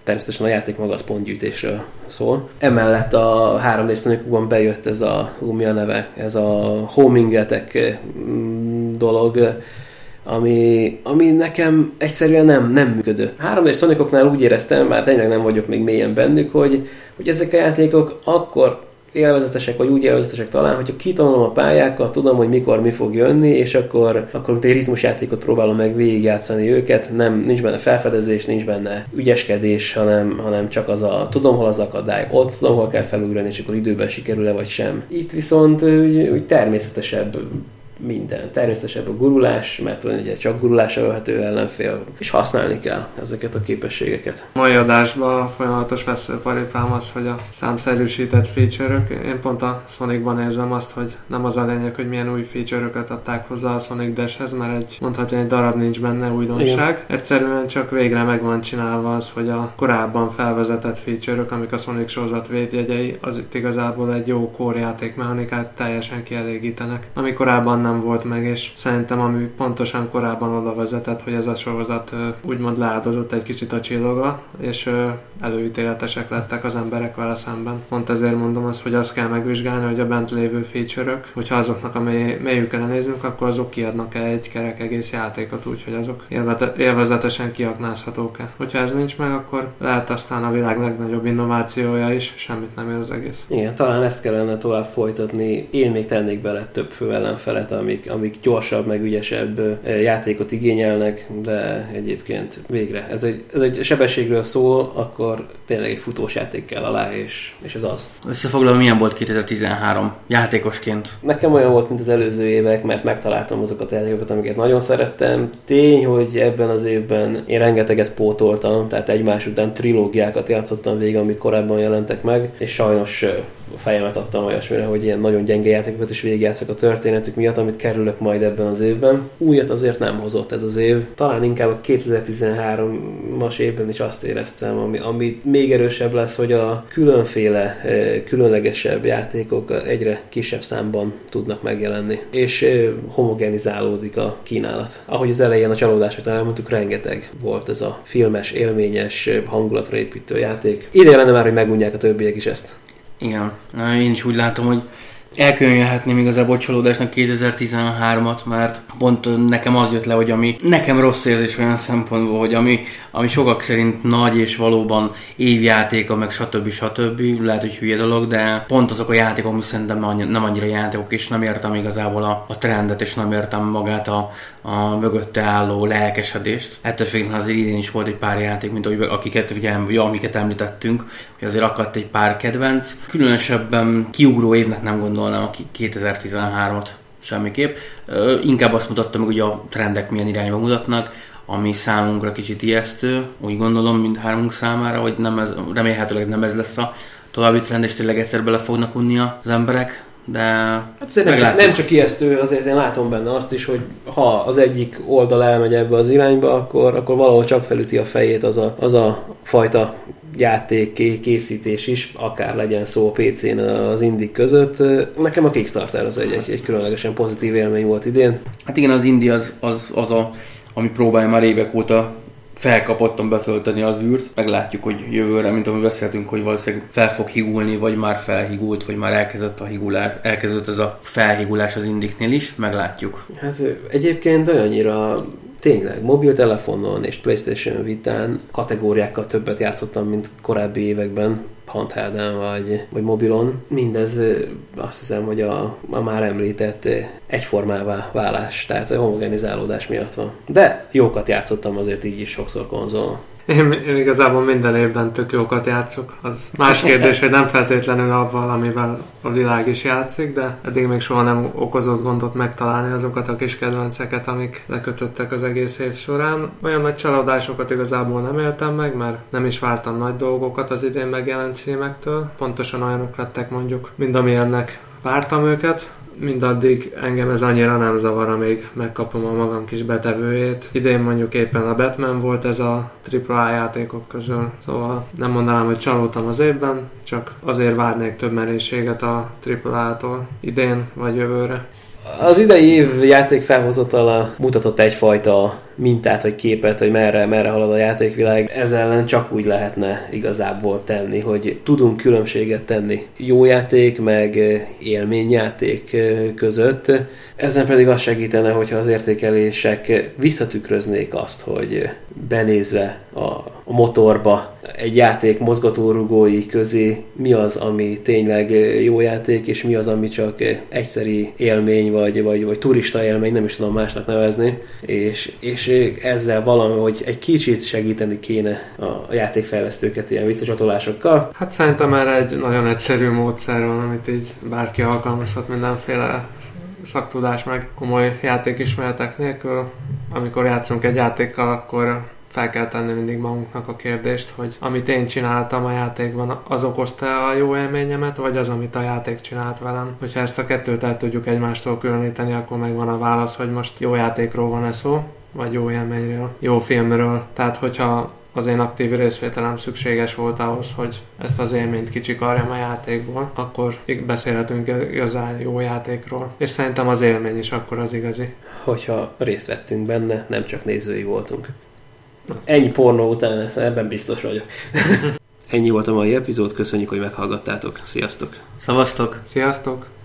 természetesen a játék maga az pontgyűjtésről szól. Emellett a 3D Sonicokban bejött ez a, mi a neve, ez a homing attack mm, dolog, ami, ami nekem egyszerűen nem, nem működött. 3D Sonicoknál úgy éreztem, már tényleg nem vagyok még mélyen bennük, hogy, hogy ezek a játékok akkor élvezetesek, vagy úgy élvezetesek talán, hogyha kitanulom a pályákat, tudom, hogy mikor mi fog jönni, és akkor, akkor egy ritmusjátékot próbálom meg végigjátszani őket, nem, nincs benne felfedezés, nincs benne ügyeskedés, hanem, hanem csak az a tudom, hol az akadály, ott tudom, hol kell felugrani, és akkor időben sikerül-e vagy sem. Itt viszont úgy, úgy természetesebb minden. Természetesen a gurulás, mert ugye csak gurulásra ölhető ellenfél, és használni kell ezeket a képességeket. Mai adásban folyamatos veszőparipám az, hogy a számszerűsített feature-ök. Én pont a Sonicban érzem azt, hogy nem az a lényeg, hogy milyen új feature-öket adták hozzá a Sonic Dash-hez, mert egy mondhatni egy darab nincs benne újdonság. Igen. Egyszerűen csak végre meg van csinálva az, hogy a korábban felvezetett feature-ök, amik a Sonic sorozat védjegyei, az itt igazából egy jó core játékmechanikát teljesen kielégítenek. Ami korábban nem volt meg, és szerintem ami pontosan korábban oda vezetett, hogy ez a sorozat úgymond leáldozott egy kicsit a csillaga, és előítéletesek lettek az emberek vele szemben. Pont ezért mondom azt, hogy azt kell megvizsgálni, hogy a bent lévő feature-ök, hogyha azoknak a mély, mélyükre nézünk, akkor azok kiadnak-e egy kerek egész játékot úgy, hogy azok élvezetesen kiaknázhatók-e. Hogyha ez nincs meg, akkor lehet aztán a világ legnagyobb innovációja is, semmit nem ér az egész. Igen, talán ezt kellene tovább folytatni. Én még tennék bele több fő ellenfelet, amik, amik gyorsabb, meg ügyesebb játékot igényelnek, de egyébként végre. Ez egy, ez egy sebességről szól, akkor tényleg egy futós játék kell alá, és, és ez az. Összefoglalva, milyen volt 2013 játékosként? Nekem olyan volt, mint az előző évek, mert megtaláltam azokat a játékokat, amiket nagyon szerettem. Tény, hogy ebben az évben én rengeteget pótoltam, tehát egymás után trilógiákat játszottam végig, amik korábban jelentek meg, és sajnos fejemet adtam olyasmire, hogy ilyen nagyon gyenge játékokat is végigjátszok a történetük miatt, amit kerülök majd ebben az évben. Újat azért nem hozott ez az év. Talán inkább a 2013-as évben is azt éreztem, ami, ami még erősebb lesz, hogy a különféle, eh, különlegesebb játékok egyre kisebb számban tudnak megjelenni, és eh, homogenizálódik a kínálat. Ahogy az elején a csalódásot elmondtuk, rengeteg volt ez a filmes, élményes, hangulatra építő játék. Ide lenne már, hogy megunják a többiek is ezt. Igen, én is úgy látom, hogy elkönyvelhetném igazából csalódásnak 2013-at, mert pont nekem az jött le, hogy ami nekem rossz érzés olyan szempontból, hogy ami, ami sokak szerint nagy és valóban évjátéka, meg stb. stb. Lehet, hogy hülye dolog, de pont azok a játékok, ami szerintem nem annyira játékok, és nem értem igazából a, a trendet, és nem értem magát a, a mögötte álló lelkesedést. Ettől függetlenül azért idén is volt egy pár játék, mint ahogy akiket, ugye, amiket említettünk, hogy azért akadt egy pár kedvenc. Különösebben kiugró évnek nem gondolnám a 2013-at semmiképp. Inkább azt mutatta meg, hogy a trendek milyen irányba mutatnak, ami számunkra kicsit ijesztő, úgy gondolom, mint hármunk számára, hogy nem ez, remélhetőleg nem ez lesz a további trend, és tényleg egyszer bele fognak unni az emberek, de hát nem, csak, nem csak ijesztő, azért én látom benne azt is, hogy ha az egyik oldal elmegy ebbe az irányba, akkor, akkor valahol csak felüti a fejét az a, az a fajta játék készítés is, akár legyen szó a PC-n az Indik között. Nekem a Kickstarter az egy, egy, egy különlegesen pozitív élmény volt idén. Hát igen, az Indi az, az, az a, ami próbálja már évek óta felkapottan betölteni az űrt. Meglátjuk, hogy jövőre, mint amit beszéltünk, hogy valószínűleg fel fog higulni, vagy már felhigult, vagy már elkezdett a higulás, elkezdett ez a felhigulás az indiknél is, meglátjuk. Hát egyébként olyannyira tényleg mobiltelefonon és PlayStation Vitán kategóriákkal többet játszottam, mint korábbi években handhelden vagy, vagy mobilon. Mindez azt hiszem, hogy a, a már említett egyformává válás, tehát homogenizálódás miatt van. De jókat játszottam azért így is sokszor konzolon. Én, én igazából minden évben tök jókat játszok. Az más kérdés, hogy nem feltétlenül avval, amivel a világ is játszik, de eddig még soha nem okozott gondot megtalálni azokat a kis kedvenceket, amik lekötöttek az egész év során. Olyan nagy csalódásokat igazából nem éltem meg, mert nem is vártam nagy dolgokat az idén megjelent címektől. Pontosan olyanok lettek mondjuk, mind amilyennek vártam őket mindaddig engem ez annyira nem zavar, amíg megkapom a magam kis betevőjét. Idén mondjuk éppen a Batman volt ez a AAA játékok közül, szóval nem mondanám, hogy csalódtam az évben, csak azért várnék több merészséget a AAA-tól idén vagy jövőre. Az idei év játék felhozatala mutatott egyfajta mintát, vagy képet, hogy merre, merre halad a játékvilág. Ez ellen csak úgy lehetne igazából tenni, hogy tudunk különbséget tenni jó játék, meg élményjáték között. Ezen pedig az segítene, hogyha az értékelések visszatükröznék azt, hogy benézve a, a motorba egy játék mozgatórugói közé mi az, ami tényleg jó játék, és mi az, ami csak egyszeri élmény, vagy, vagy, vagy turista élmény, nem is tudom másnak nevezni, és, és ezzel valami, hogy egy kicsit segíteni kéne a játékfejlesztőket ilyen visszacsatolásokkal. Hát szerintem erre egy nagyon egyszerű módszer van, amit így bárki alkalmazhat mindenféle szaktudás meg komoly játékismeretek nélkül. Amikor játszunk egy játékkal, akkor fel kell tenni mindig magunknak a kérdést, hogy amit én csináltam a játékban, az okozta a jó élményemet, vagy az, amit a játék csinált velem. Hogyha ezt a kettőt el tudjuk egymástól különíteni, akkor megvan a válasz, hogy most jó játékról van-e szó, vagy jó élményről, jó filmről. Tehát, hogyha az én aktív részvételem szükséges volt ahhoz, hogy ezt az élményt kicsikarjam a játékból, akkor beszélhetünk igazán jó játékról. És szerintem az élmény is akkor az igazi. Hogyha részt vettünk benne, nem csak nézői voltunk. Ennyi pornó után, ebben biztos vagyok. Ennyi volt a mai epizód, köszönjük, hogy meghallgattátok. Sziasztok! Szavaztok! Sziasztok!